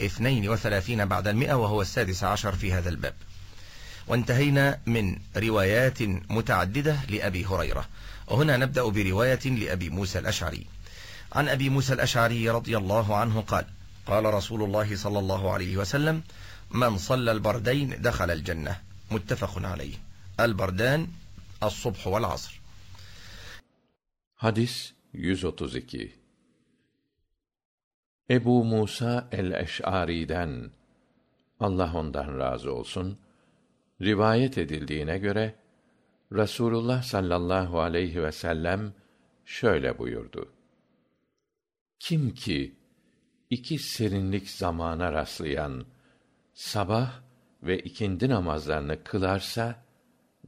اثنين وثلاثين بعد المئة وهو السادس عشر في هذا الباب وانتهينا من روايات متعددة لأبي هريرة وهنا نبدأ برواية لأبي موسى الأشعري عن أبي موسى الأشعري رضي الله عنه قال قال رسول الله صلى الله عليه وسلم من صلى البردين دخل الجنة متفق عليه البردان الصبح والعصر Hadis 132 Ebu Musa el-Eş'ari'den Allah ondan razı olsun rivayet edildiğine göre Rasulullah sallallahu aleyhi ve sellem şöyle buyurdu. Kim ki iki serinlik zamana rastlayan sabah ve ikindi namazlarını kılarsa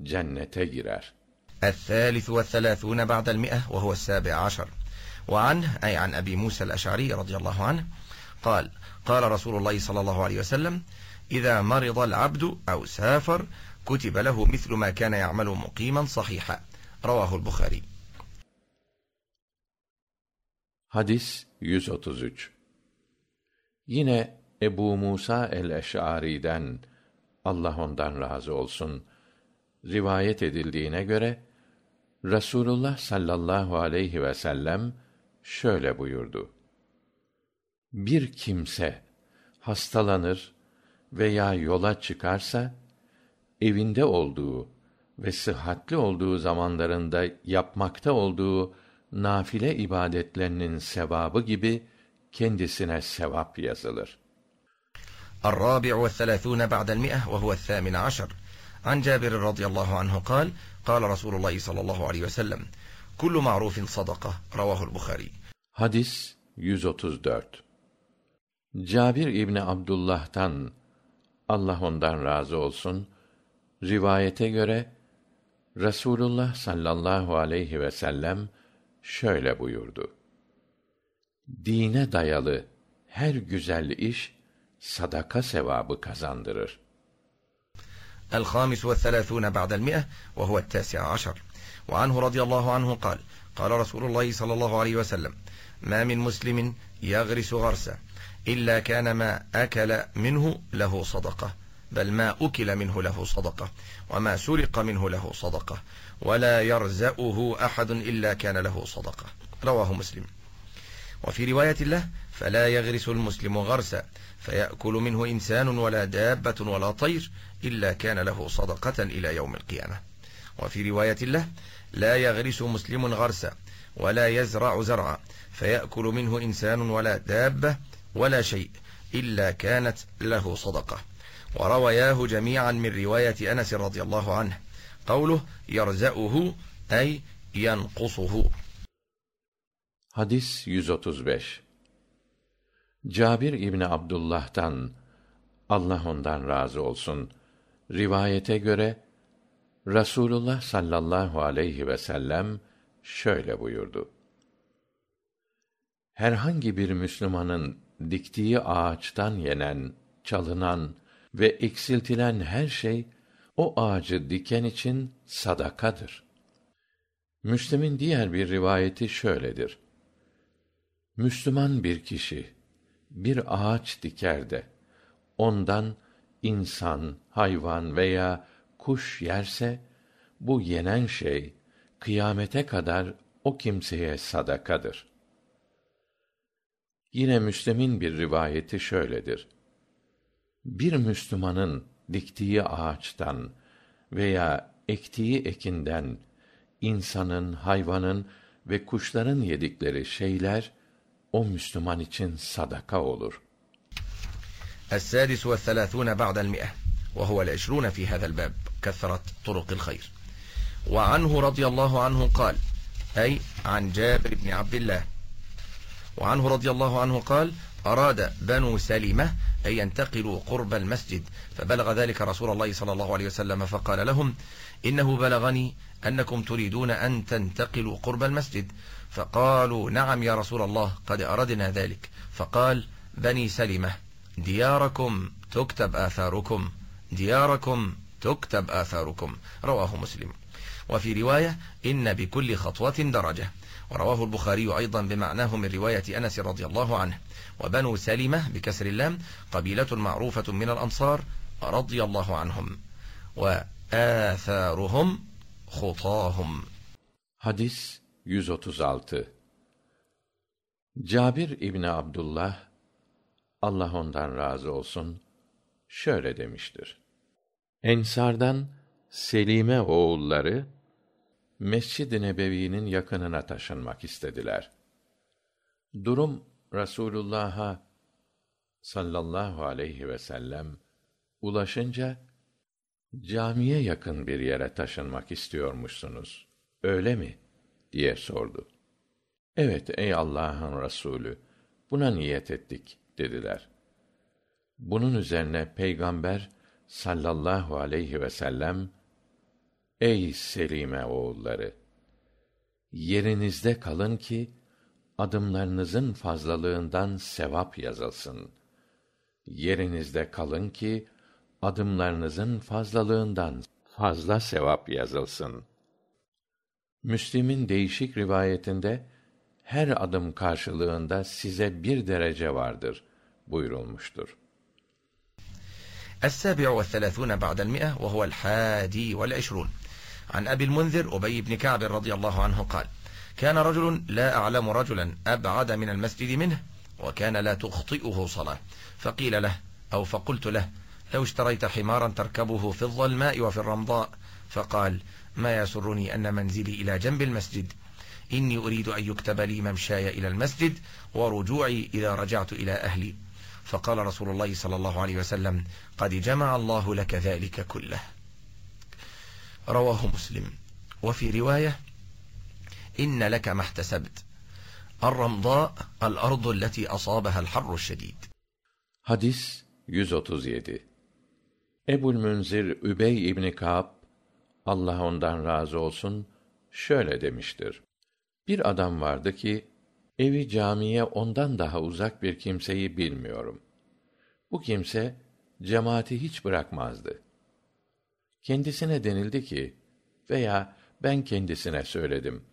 cennete girer. الثالث والثلاثون بعد المئة وهو السابع عشر وعنه أي عن أبي موسى الأشعري رضي الله عنه قال قال رسول الله صلى الله عليه وسلم إذا مرض العبد أو سافر كتب له مثل ما كان يعمل مقيما صحيحا رواه البخاري Hadis 133 Yine Ebu Musa el-Eş'ari'den Allah ondan razı olsun rivayet edildiğine göre Rasulullah sallallahu aleyhi ve sellem şöyle buyurdu. Bir kimse hastalanır veya yola çıkarsa evinde olduğu ve sıhhatli olduğu zamanlarında yapmakta olduğu nafile ibadetlerinin sevabı gibi kendisine sevap yazılır. الرابع والثلاثون بعد المئة وهو الثامن عشر عن جابر رضي الله عنه قال قال رسول الله صلى الله عليه وسلم kullu ma'rufin sadaka ravahu'l buhari hadis 134 cabir ibni abdullah'tan allah ondan razı olsun rivayete göre rasulullah sallallahu aleyhi vsellem şöyle buyurdu. Dine dayalı her güzel iş sadaka sevabı kazandırır. الخامس والثلاثون بعد المئة وهو التاسع عشر وعنه رضي الله عنه قال قال رسول الله صلى الله عليه وسلم ما من مسلم يغرس غرسا إلا كان ما أكل منه له صدقة بل ما أكل منه له صدقة وما سرق منه له صدقة ولا يرزأه أحد إلا كان له صدقة رواه مسلم وفي رواية له فلا يغرس المسلم غرسا فيأكل منه إنسان ولا دابة ولا طير إلا كان له صدقة إلى يوم القيامة وفي رواية له لا يغرس مسلم غرسا ولا يزرع زرعا فيأكل منه إنسان ولا دابة ولا شيء إلا كانت له صدقة وروياه جميعا من رواية أنس رضي الله عنه قوله يرزأه أي ينقصه Hadis 135 Cabir İbni Abdullah'tan Allah ondan razı olsun rivayete göre Rasulullah sallallahu aleyhi ve sellem şöyle buyurdu. Herhangi bir Müslümanın diktiği ağaçtan yenen, çalınan ve eksiltilen her şey o ağacı diken için sadakadır. Müslim'in diğer bir rivayeti şöyledir. Müslüman bir kişi bir ağaç diker de ondan insan, hayvan veya kuş yerse bu yenen şey kıyamete kadar o kimseye sadakadır. Yine Müslim'in bir rivayeti şöyledir. Bir Müslümanın diktiği ağaçtan veya ektiği ekinden insanın, hayvanın ve kuşların yedikleri şeyler o Müslüman için sadaka olur. وهو العشرون في هذا الباب كثرة طرق الخير وعنه رضي الله عنه قال أي عن جابر بن عبد الله وعنه رضي الله عنه قال أراد بنو سلمة أن ينتقلوا قرب المسجد فبلغ ذلك رسول الله صلى الله عليه وسلم فقال لهم إنه بلغني أنكم تريدون أن تنتقلوا قرب المسجد فقالوا نعم يا رسول الله قد أردنا ذلك فقال بني سلمة دياركم تكتب آثاركم دياركم تكتب آثاركم رواه مسلم وفي رواية إن بكل خطوة درجة ورواه البخاري أيضا بمعناه من رواية أنس رضي الله عنه وبنو سلمة بكسر اللام قبيلة معروفة من الأنصار رضي الله عنهم وآثارهم خطاهم Hadis 136 Cabir İbni Abdullah Allah ondan razı olsun şöyle demiştir. Ensardan Selime oğulları Mescid-i Nebevi'nin yakınına taşınmak istediler. Durum Rasulullah'a sallallahu aleyhi ve sellem ulaşınca camiye yakın bir yere taşınmak istiyormuşsunuz. Öyle mi? diye sordu. Evet ey Allah'ın Resulü, buna niyet ettik dediler. Bunun üzerine peygamber sallallahu aleyhi ve sellem Ey Selime oğulları yerinizde kalın ki adımlarınızın fazlalığından sevap yazılsın. Yerinizde kalın ki adımlarınızın fazlalığından fazla sevap yazılsın. Müslim'in değişik rivayetinde her adım karşılığında size bir derece vardır buyurulmuştur. السابع والثلاثون بعد المئة وهو الحادي والعشرون عن أبي المنذر أبي بن كعب رضي الله عنه قال كان رجل لا أعلم رجلا أبعد من المسجد منه وكان لا تخطئه صلاة فقيل له أو فقلت له لو اشتريت حمارا تركبه في الظلماء وفي الرمضاء فقال ما يسرني أن منزلي إلى جنب المسجد إني أريد أن يكتب لي ممشاي إلى المسجد ورجوعي إذا رجعت إلى أهلي فقال رسول الله صلى الله عليه وسلم قد جمع الله لك ذلك كله رواه مسلم وفي رواية إن لك ما احتسبت الرمضاء الأرض التي أصابها الحر الشديد Hadis 137 Ebul Münzir Übey İbni Ka'b Allah ondan razı olsun şöyle demiştir. Bir adam vardı ki evi camiye ondan daha uzak bir kimseyi bilmiyorum. Bu kimse cemaati hiç bırakmazdı. Kendisine denildi ki veya ben kendisine söyledim.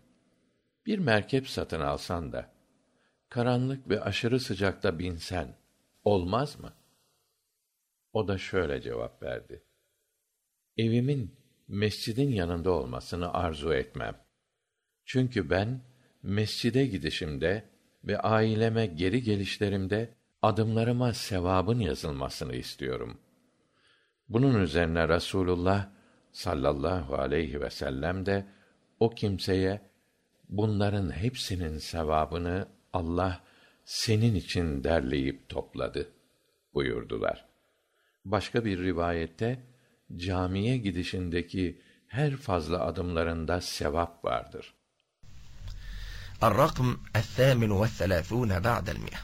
Bir merkep satın alsan da karanlık ve aşırı sıcakta binsen olmaz mı? O da şöyle cevap verdi. Evimin mescidin yanında olmasını arzu etmem. Çünkü ben mescide gidişimde ve aileme geri gelişlerimde adımlarıma sevabın yazılmasını istiyorum. Bunun üzerine Rasulullah sallallahu aleyhi ve sellem de o kimseye bunların hepsinin sevabını Allah senin için derleyip topladı buyurdular. Başka bir rivayette camiye gidişindeki her fazla adımlarında sevap vardır. الرقم الثامن والثلاثون بعد المئة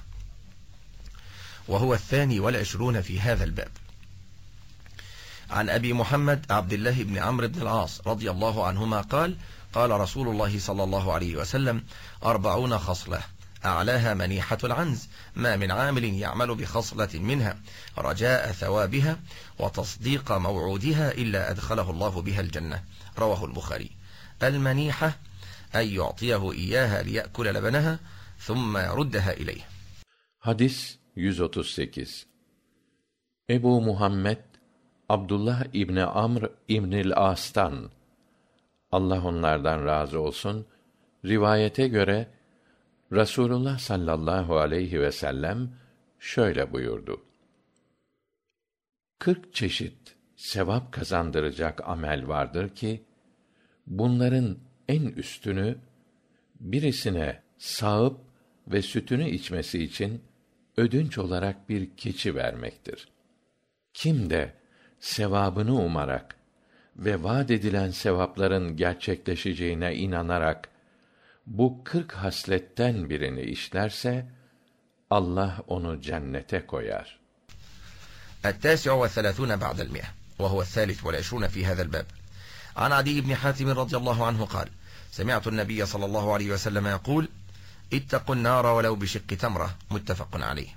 وهو الثاني والعشرون في هذا الباب عن أبي محمد عبد الله بن عمرو بن العاص رضي الله عنهما قال قال رسول الله صلى الله عليه وسلم أربعون خصلة أعلاها منيحة العنز ما من عامل يعمل بخصلة منها رجاء ثوابها وتصديق موعودها إلا أدخله الله بها الجنة رواه البخاري المنيحة أن يعطيه إياها ليأكل لبنها ثم يردها إليه Hadis 138 Ebu Muhammed Abdullah İbni Amr İbnil As'tan Allah onlardan razı olsun rivayete göre Rasulullah sallallahu aleyhi ve sellem şöyle buyurdu. Kırk çeşit sevap kazandıracak amel vardır ki, bunların en üstünü, birisine sağıp ve sütünü içmesi için ödünç olarak bir keçi vermektir. Kim de sevabını umarak ve vaad edilen sevapların gerçekleşeceğine inanarak bu kırk hasletten birini işlerse Allah onu cennete koyar. عن عدي بن حاتم رضي الله عنه قال سمعت النبي صلى الله عليه وسلم يقول اتقوا النار ولو بشق تمرة متفق عليه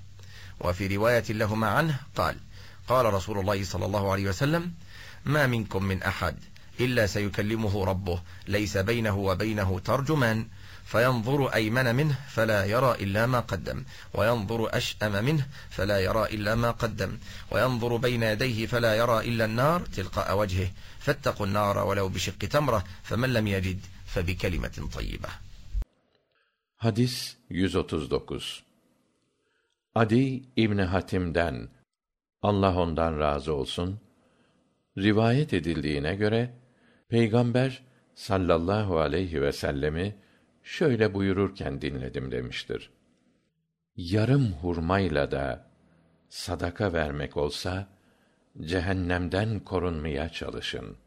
وفي رواية لهما عنه قال قال رسول الله صلى الله عليه وسلم ما منكم من أحد إلا سيكلمه ربه ليس بينه وبينه ترجمان فينظر أيمن منه فلا يرى إلا ما قدم وينظر أشأم منه فلا يرى إلا ما قدم وينظر بين يديه فلا يرى إلا النار تلقاء وجهه فاتقوا النار ولو بشق تمرة فمن لم يجد فبكلمة طيبة Hadis 139 Adi İbni Hatim'den Allah ondan razı olsun rivayet edildiğine göre Peygamber sallallahu aleyhi ve sellemi şöyle buyururken dinledim demiştir. Yarım hurmayla da sadaka vermek olsa cehennemden korunmaya çalışın.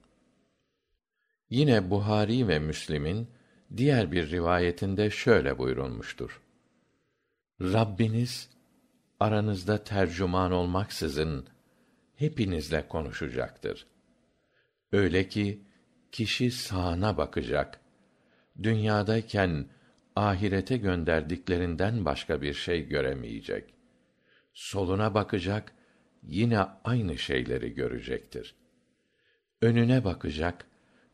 Yine Buhari ve Müslim'in diğer bir rivayetinde şöyle buyurulmuştur. Rabbiniz aranızda tercüman olmaksızın hepinizle konuşacaktır. Öyle ki kişi sağına bakacak. Dünyadayken ahirete gönderdiklerinden başka bir şey göremeyecek. Soluna bakacak, yine aynı şeyleri görecektir. Önüne bakacak,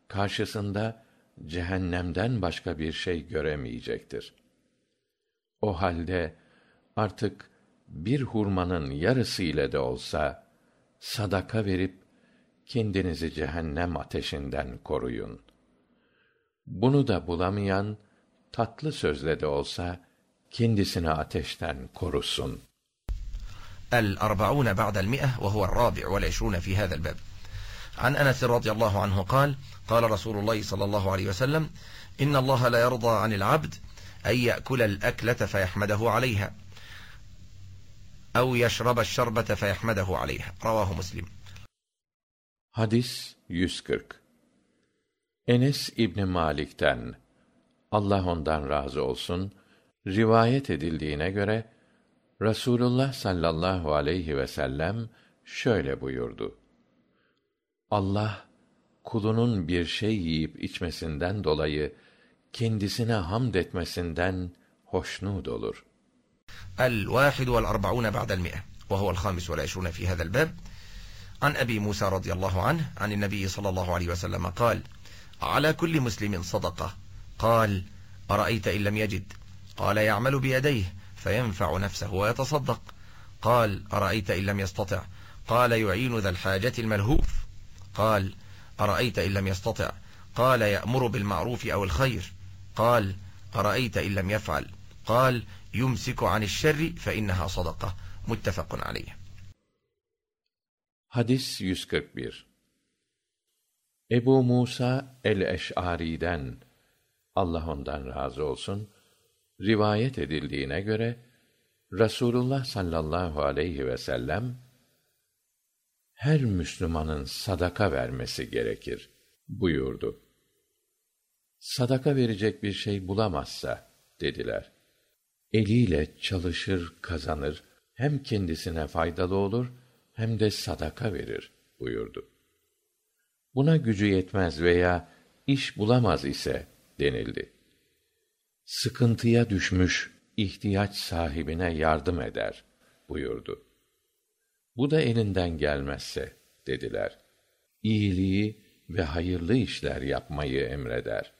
karşısında cehennemden başka bir şey göremeyecektir. O halde artık bir hurmanın yarısı ile de olsa sadaka verip kendinizi cehennem ateşinden koruyun Bunu da bulamayan tatlı sözle de olsa kendisini ateşten korusun. الأربعون بعد المئة وهو الرابع والعشرون في هذا الباب عن أنس رضي الله عنه قال قال رسول الله صلى الله عليه وسلم إن الله لا يرضى عن العبد أن يأكل الأكلة فيحمده عليها أو يشرب الشربة فيحمده عليها رواه مسلم Hadis 140 enes ibni malik'ten allah ondan razı olsun rivayet edildiğine göre rasulullah sallallahu aleyhi vsellem şöyle buyurdu. Allah kulunun bir şey yiyip içmesinden dolayı kendisine hamd etmesinden hoşnut olur. an abi musa radillah anh an nabiy sal llah aleyh vsellem kal موسى رضي الله عنه عن النبي صلى الله عليه وسلم قال على كل مسلم صدقة قال أرأيت إن لم يجد قال يعمل بيديه فينفع نفسه ويتصدق قال أرأيت إن لم يستطع قال يعين ذا الحاجة الملهوف قال أرأيت إن لم يستطع قال يأمر بالمعروف أو الخير قال أرأيت إن لم يفعل قال يمسك عن الشر فإنها صدقة متفق عليه Hadis 141 Ebu Musa el-Eş'ari'den Allah ondan razı olsun rivayet edildiğine göre Rasulullah sallallahu aleyhi ve sellem her Müslümanın sadaka vermesi gerekir buyurdu. Sadaka verecek bir şey bulamazsa dediler. Eliyle çalışır, kazanır, hem kendisine faydalı olur hem de sadaka verir buyurdu. Buna gücü yetmez veya iş bulamaz ise denildi. Sıkıntıya düşmüş ihtiyaç sahibine yardım eder buyurdu. Bu da elinden gelmezse dediler. İyiliği ve hayırlı işler yapmayı emreder.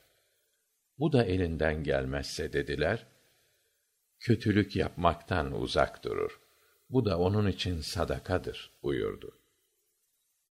Bu da elinden gelmezse dediler. Kötülük yapmaktan uzak durur. Bu da onun için sadakadır buyurdu.